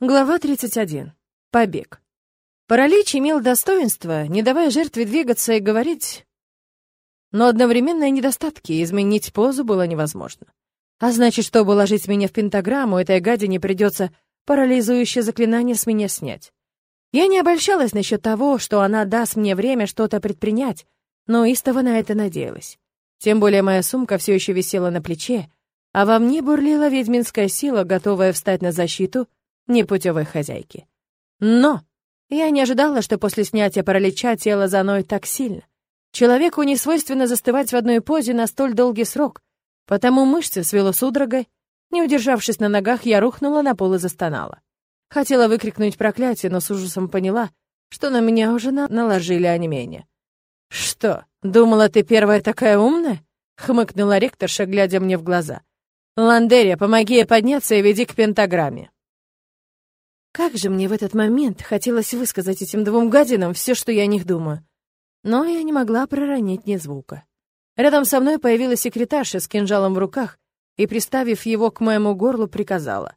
Глава 31. Побег. Паралич имел достоинство, не давая жертве двигаться и говорить, но одновременно и недостатки, изменить позу было невозможно. А значит, чтобы уложить меня в пентаграмму, этой гаде не придется парализующее заклинание с меня снять. Я не обольщалась насчет того, что она даст мне время что-то предпринять, но истово на это надеялась. Тем более моя сумка все еще висела на плече, а во мне бурлила ведьминская сила, готовая встать на защиту — непутевой хозяйки. Но я не ожидала, что после снятия паралича тело заноет так сильно. Человеку не свойственно застывать в одной позе на столь долгий срок, потому мышцы свело судорогой. Не удержавшись на ногах, я рухнула на пол и застонала. Хотела выкрикнуть проклятие, но с ужасом поняла, что на меня уже на наложили онемение. «Что, думала, ты первая такая умная?» — хмыкнула ректорша, глядя мне в глаза. «Ландерия, помоги ей подняться и веди к пентаграмме». Как же мне в этот момент хотелось высказать этим двум гадинам все, что я о них думаю. Но я не могла проронить ни звука. Рядом со мной появилась секретарша с кинжалом в руках и, приставив его к моему горлу, приказала.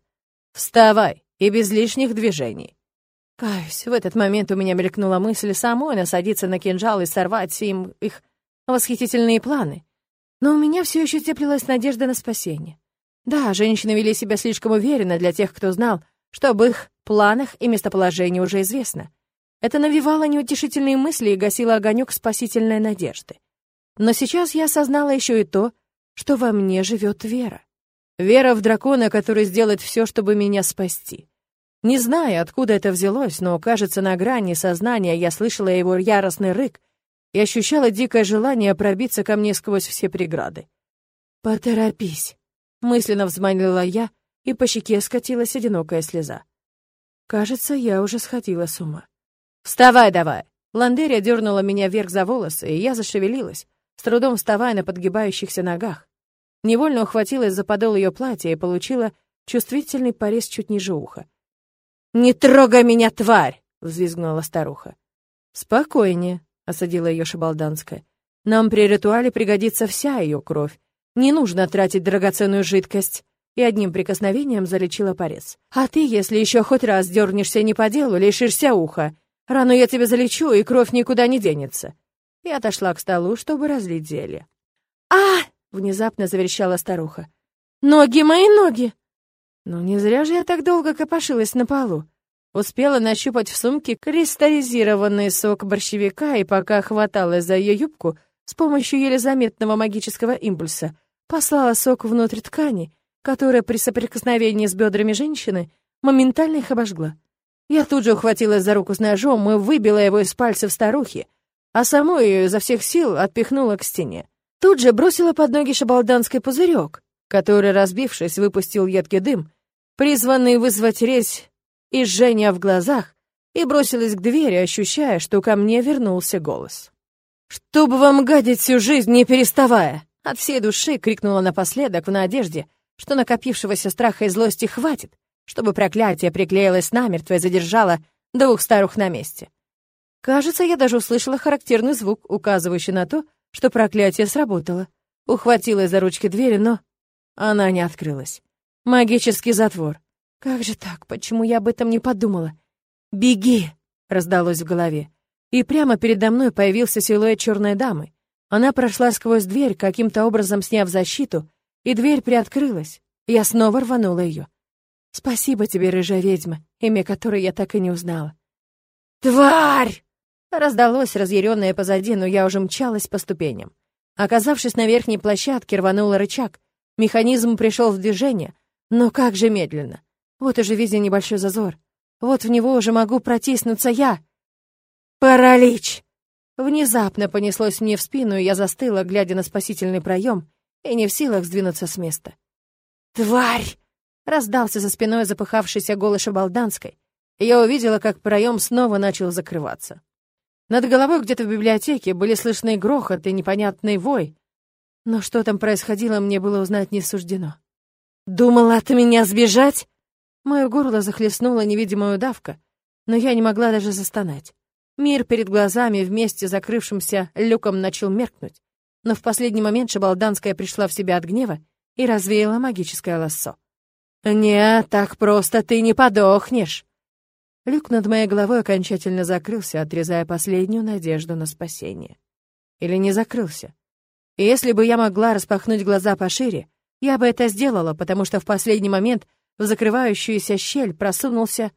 «Вставай, и без лишних движений». Каюсь, в этот момент у меня мелькнула мысль самой насадиться на кинжал и сорвать им их восхитительные планы. Но у меня все еще теплилась надежда на спасение. Да, женщины вели себя слишком уверенно для тех, кто знал, что об их планах и местоположении уже известно. Это навевало неутешительные мысли и гасило огонек спасительной надежды. Но сейчас я осознала еще и то, что во мне живет вера. Вера в дракона, который сделает все, чтобы меня спасти. Не знаю, откуда это взялось, но, кажется, на грани сознания я слышала его яростный рык и ощущала дикое желание пробиться ко мне сквозь все преграды. «Поторопись», — мысленно взмолила я, и по щеке скатилась одинокая слеза. Кажется, я уже сходила с ума. «Вставай давай!» Ландерия дернула меня вверх за волосы, и я зашевелилась, с трудом вставая на подгибающихся ногах. Невольно ухватилась за подол ее платья и получила чувствительный порез чуть ниже уха. «Не трогай меня, тварь!» — взвизгнула старуха. «Спокойнее», — осадила ее Шабалданская. «Нам при ритуале пригодится вся ее кровь. Не нужно тратить драгоценную жидкость и одним прикосновением залечила порез. «А ты, если еще хоть раз дернешься не по делу, лишишься уха. Рану я тебе залечу, и кровь никуда не денется». И отошла к столу, чтобы разлить зелье. «А!» — внезапно заверещала старуха. «Ноги мои, ноги!» Ну, не зря же я так долго копошилась на полу. Успела нащупать в сумке кристаллизированный сок борщевика, и пока хваталась за ее юбку, с помощью еле заметного магического импульса, послала сок внутрь ткани которая при соприкосновении с бедрами женщины моментально их обожгла. Я тут же ухватилась за руку с ножом и выбила его из пальцев старухи, а саму ее изо всех сил отпихнула к стене. Тут же бросила под ноги шабалданский пузырек, который, разбившись, выпустил едкий дым, призванный вызвать резь и жжение в глазах, и бросилась к двери, ощущая, что ко мне вернулся голос. «Чтобы вам гадить всю жизнь, не переставая!» От всей души крикнула напоследок в надежде, что накопившегося страха и злости хватит, чтобы проклятие приклеилось намертво и задержало двух старух на месте. Кажется, я даже услышала характерный звук, указывающий на то, что проклятие сработало. Ухватилась за ручки двери, но она не открылась. Магический затвор. Как же так? Почему я об этом не подумала? «Беги!» — раздалось в голове. И прямо передо мной появился силуэт черной дамы. Она прошла сквозь дверь, каким-то образом сняв защиту, и дверь приоткрылась. Я снова рванула ее. «Спасибо тебе, рыжая ведьма, имя которой я так и не узнала». «Тварь!» Раздалось разъяренное позади, но я уже мчалась по ступеням. Оказавшись на верхней площадке, рванула рычаг. Механизм пришел в движение, но как же медленно. Вот уже виден небольшой зазор. Вот в него уже могу протиснуться я. «Паралич!» Внезапно понеслось мне в спину, и я застыла, глядя на спасительный проем, и не в силах сдвинуться с места. «Тварь!» — раздался за спиной запыхавшийся голос Шабалданской, я увидела, как проем снова начал закрываться. Над головой где-то в библиотеке были слышны грохот и непонятный вой, но что там происходило, мне было узнать не суждено. «Думала от меня сбежать?» Мое горло захлестнула невидимая удавка, но я не могла даже застонать. Мир перед глазами вместе закрывшимся люком начал меркнуть но в последний момент Шабалданская пришла в себя от гнева и развеяла магическое лассо. «Нет, так просто ты не подохнешь!» Люк над моей головой окончательно закрылся, отрезая последнюю надежду на спасение. Или не закрылся. И если бы я могла распахнуть глаза пошире, я бы это сделала, потому что в последний момент в закрывающуюся щель просунулся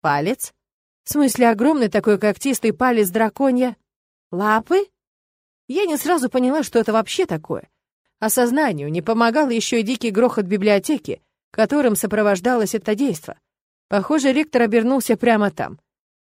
палец. В смысле, огромный такой когтистый палец драконья. Лапы? Я не сразу поняла, что это вообще такое. Осознанию не помогал еще и дикий грохот библиотеки, которым сопровождалось это действо. Похоже, ректор обернулся прямо там.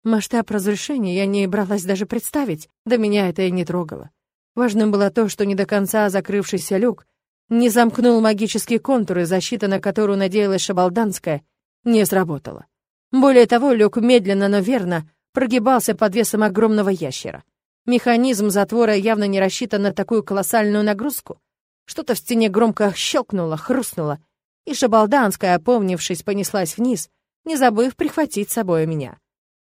Масштаб разрушения я не бралась даже представить, да меня это и не трогало. Важным было то, что не до конца закрывшийся люк не замкнул магические контуры, защита на которую надеялась Шабалданская, не сработала. Более того, люк медленно, но верно прогибался под весом огромного ящера. Механизм затвора явно не рассчитан на такую колоссальную нагрузку. Что-то в стене громко щелкнуло, хрустнуло, и Шабалданская, опомнившись, понеслась вниз, не забыв прихватить с собой меня.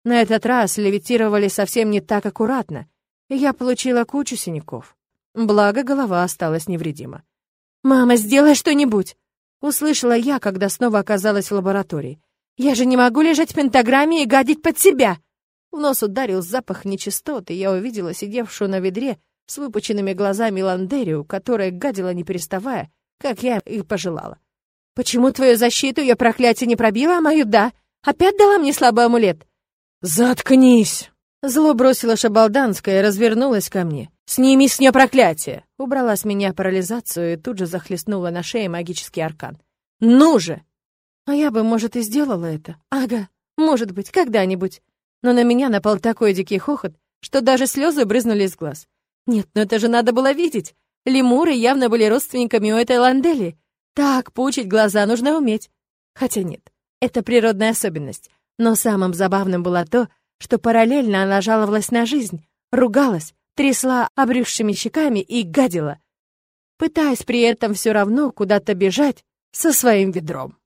На этот раз левитировали совсем не так аккуратно, и я получила кучу синяков. Благо, голова осталась невредима. «Мама, сделай что-нибудь!» Услышала я, когда снова оказалась в лаборатории. «Я же не могу лежать в пентаграмме и гадить под себя!» В нос ударил запах нечистот, и я увидела сидевшую на ведре с выпученными глазами Ландерию, которая гадила не переставая, как я и пожелала. «Почему твою защиту я проклятие не пробила, а мою да? Опять дала мне слабый амулет?» «Заткнись!» Зло бросила Шабалданская и развернулась ко мне. «Сними с нее проклятие!» Убрала с меня парализацию и тут же захлестнула на шее магический аркан. «Ну же!» А я бы, может, и сделала это. Ага, может быть, когда-нибудь. Но на меня напал такой дикий хохот, что даже слезы брызнули из глаз. Нет, ну это же надо было видеть. Лемуры явно были родственниками у этой ландели. Так, пучить глаза нужно уметь. Хотя нет, это природная особенность. Но самым забавным было то, что параллельно она жаловалась на жизнь, ругалась, трясла обрюзшими щеками и гадила, пытаясь при этом все равно куда-то бежать со своим ведром.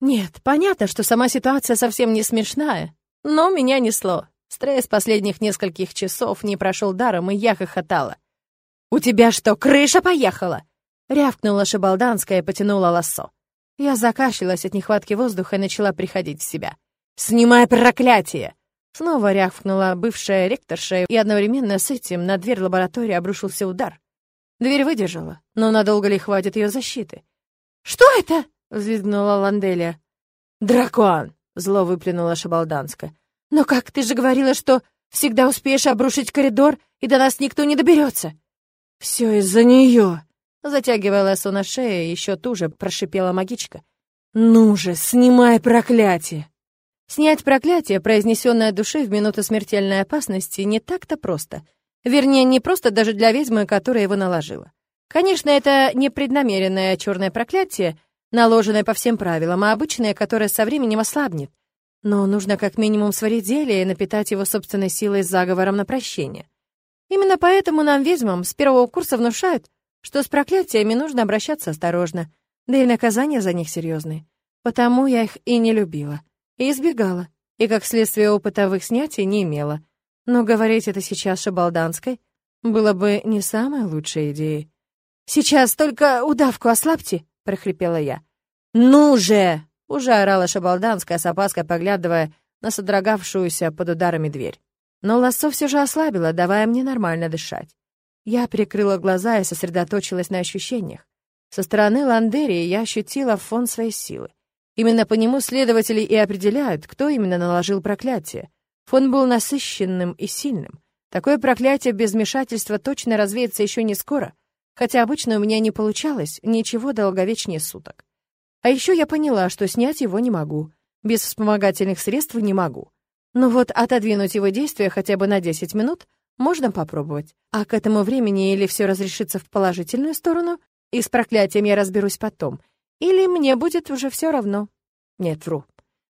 Нет, понятно, что сама ситуация совсем не смешная, но меня несло. Стресс последних нескольких часов не прошел даром, и я хохотала. «У тебя что, крыша поехала?» Рявкнула Шабалданская и потянула лассо. Я закашлялась от нехватки воздуха и начала приходить в себя. «Снимай проклятие!» Снова рявкнула бывшая ректорша, и одновременно с этим на дверь лаборатории обрушился удар. Дверь выдержала, но надолго ли хватит ее защиты? «Что это?» — взвизгнула Ланделия. «Дракон!» — зло выплюнула Шабалданска. «Но как ты же говорила, что всегда успеешь обрушить коридор, и до нас никто не доберется?» «Все из-за нее!» Затягивая лосо на шее, еще туже прошипела магичка. «Ну же, снимай проклятие!» Снять проклятие, произнесенное души в минуту смертельной опасности, не так-то просто. Вернее, не просто даже для ведьмы, которая его наложила. Конечно, это не преднамеренное черное проклятие, наложенное по всем правилам, а обычное, которое со временем ослабнет. Но нужно как минимум сварить зелье и напитать его собственной силой с заговором на прощение. Именно поэтому нам, ведьмам, с первого курса внушают, что с проклятиями нужно обращаться осторожно, да и наказания за них серьезные. Потому я их и не любила и избегала, и как следствие опыта в их снятии не имела. Но говорить это сейчас Шабалданской было бы не самой лучшей идеей. «Сейчас только удавку ослабьте», — прохрипела я. «Ну же!» — уже орала Шабалданская, с опаской поглядывая на содрогавшуюся под ударами дверь. Но лассо все же ослабило, давая мне нормально дышать. Я прикрыла глаза и сосредоточилась на ощущениях. Со стороны Ландерии я ощутила фон своей силы. Именно по нему следователи и определяют, кто именно наложил проклятие. Фон был насыщенным и сильным. Такое проклятие без вмешательства точно развеется еще не скоро, хотя обычно у меня не получалось ничего долговечнее суток. А еще я поняла, что снять его не могу. Без вспомогательных средств не могу. Но вот отодвинуть его действие хотя бы на 10 минут можно попробовать. А к этому времени или все разрешится в положительную сторону, и с проклятием я разберусь потом, или мне будет уже все равно. Нет, вру.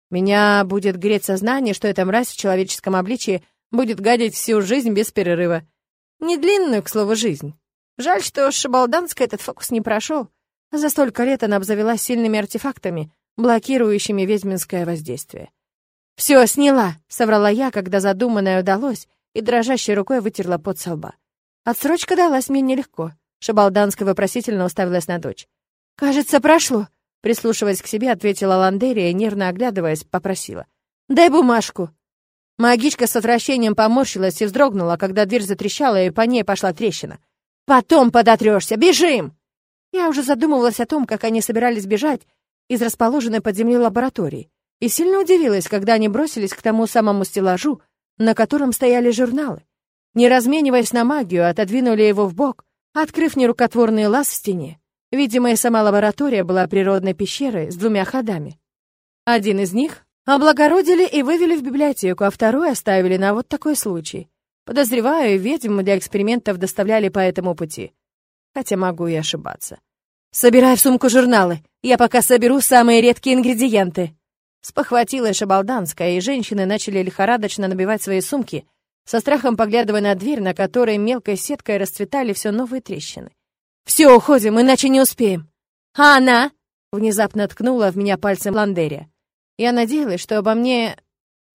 Меня будет греть сознание, что эта мразь в человеческом обличии будет гадить всю жизнь без перерыва. Не длинную, к слову, жизнь. Жаль, что Шабалданская этот фокус не прошел. За столько лет она обзавелась сильными артефактами, блокирующими ведьминское воздействие. «Все, сняла!» — соврала я, когда задуманное удалось, и дрожащей рукой вытерла пот со лба. Отсрочка далась мне нелегко. Шабалданская вопросительно уставилась на дочь. «Кажется, прошло», Прислушиваясь к себе, ответила Ландерия нервно оглядываясь, попросила. «Дай бумажку». Магичка с отвращением поморщилась и вздрогнула, когда дверь затрещала, и по ней пошла трещина. «Потом подотрешься! Бежим!» Я уже задумывалась о том, как они собирались бежать из расположенной под землей лаборатории, и сильно удивилась, когда они бросились к тому самому стеллажу, на котором стояли журналы. Не размениваясь на магию, отодвинули его в бок, открыв нерукотворный лаз в стене. Видимо, и сама лаборатория была природной пещерой с двумя ходами. Один из них облагородили и вывели в библиотеку, а второй оставили на вот такой случай. Подозреваю, ведьм для экспериментов доставляли по этому пути. Хотя могу и ошибаться. «Собирай в сумку журналы. Я пока соберу самые редкие ингредиенты». Спохватилась Шабалданская, и женщины начали лихорадочно набивать свои сумки, со страхом поглядывая на дверь, на которой мелкой сеткой расцветали все новые трещины. «Все, уходим, иначе не успеем». «А она?» — внезапно ткнула в меня пальцем Ландерия. Я надеялась, что обо мне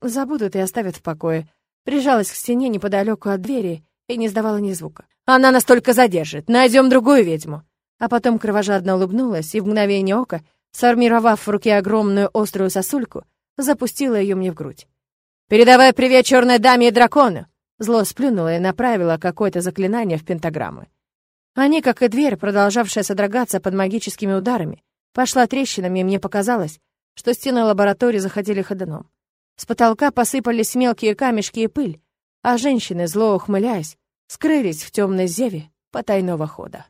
забудут и оставят в покое. Прижалась к стене неподалеку от двери и не сдавала ни звука. «Она нас только задержит. Найдем другую ведьму». А потом кровожадно улыбнулась и в мгновение ока — сформировав в руке огромную острую сосульку, запустила ее мне в грудь. «Передавай привет черной даме и дракону!» Зло сплюнула и направила какое-то заклинание в пентаграммы. Они, как и дверь, продолжавшая содрогаться под магическими ударами, пошла трещинами, и мне показалось, что стены лаборатории заходили ходуном. С потолка посыпались мелкие камешки и пыль, а женщины, зло ухмыляясь, скрылись в темной зеве потайного хода.